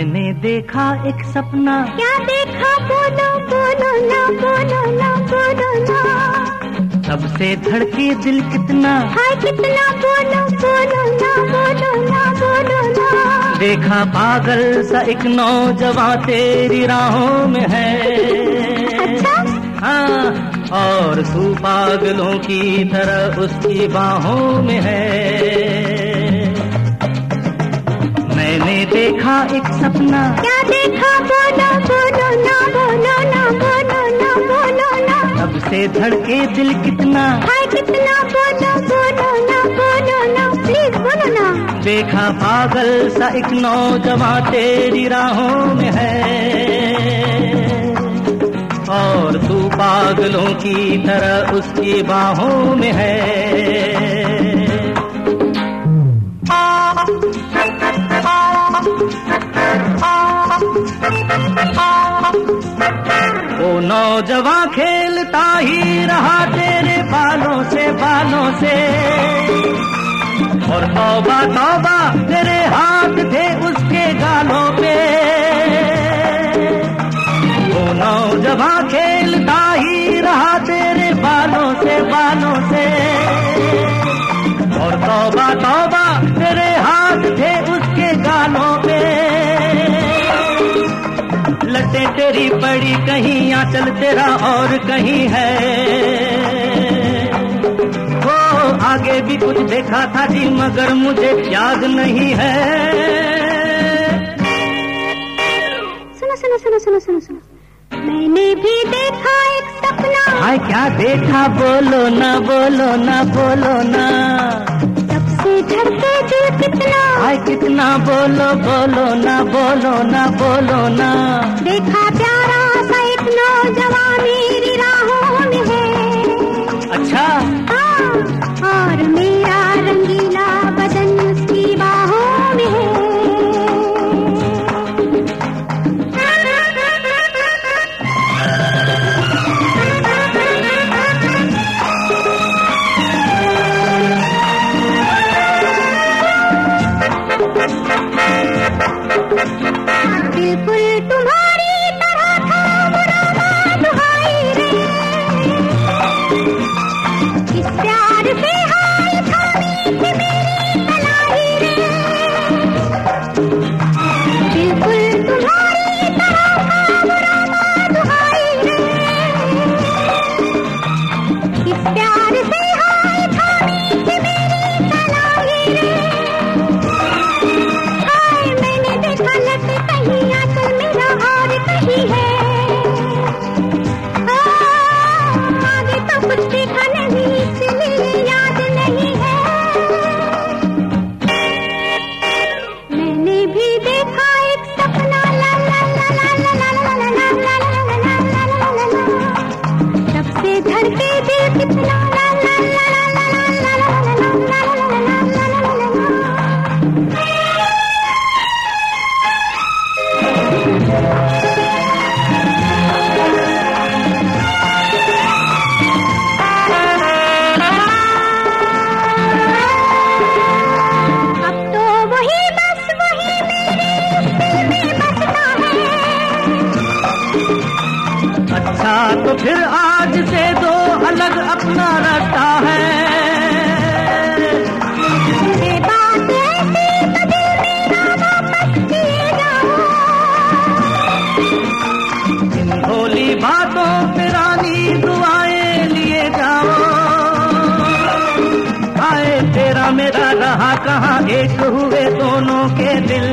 मैंने देखा एक सपना। क्या देखा? बोलो बोलो ना बोलो ना बोलो ना तब से धड़के दिल कितना। हाय कितना? बोलो बोलो ना बोलो ना बोलो ना देखा पागल सा एक नौजवान तेरी राहों में है। अच्छा? हाँ और तू पागलों की तरह उसकी बाहों में है। मैंने देखा एक सपना। क्या देखा? बोलो बोलो ना बोलो ना बोलो ना बोलो ना। तब से धड़के दिल कितना। हाय कितना बोलो बोलो ना बोलो ना। प्लीज़ बोलो ना। देखा पागल सा एक नौजवान तेरी राहों में है। और तू पागलों की तरह उसकी बाहों में है। वो नौजवान खेलता ही रहा तेरे बालों से बालों से। और तौबा तौबा तेरे हाथ थे उसके गालों पे। वो नौजवान खेलता ही रहा तेरे बालों से बालों से। और तौबा तौबा तेरे तेरी पड़ी कहीं आंचल तेरा और कहीं है। हो आगे भी कुछ देखा था जी मगर मुझे याद नहीं है। सुनो सुनो सुनो सुनो सुनो सुनो। मैंने भी देखा एक सपना। हाय क्या देखा? बोलो ना बोलो ना बोलो ना। धड़के दिल कितना। हाय कितना? बोलो बोलो ना बोलो ना बोलो ना। देखा कहाँ एक हुए दोनों के दिल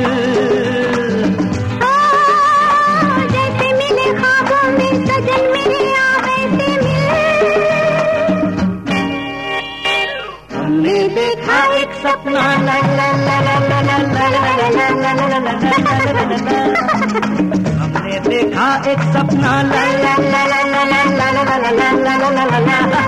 हमने देखा एक सपना ला ला ला ला ला ला ला ला ला ला हमने देखा एक सपना ला ला ला ला ला ला ला ला ला ला